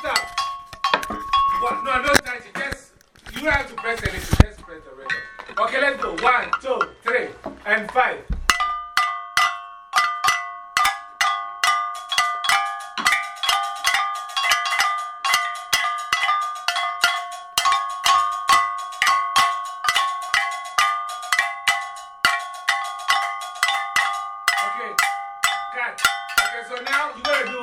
stop. What? No, no, touch. Just, you have to press anything. Just press the red. Okay, let's go. One, two, three, and five. Okay, cut. Okay, so now you're gonna do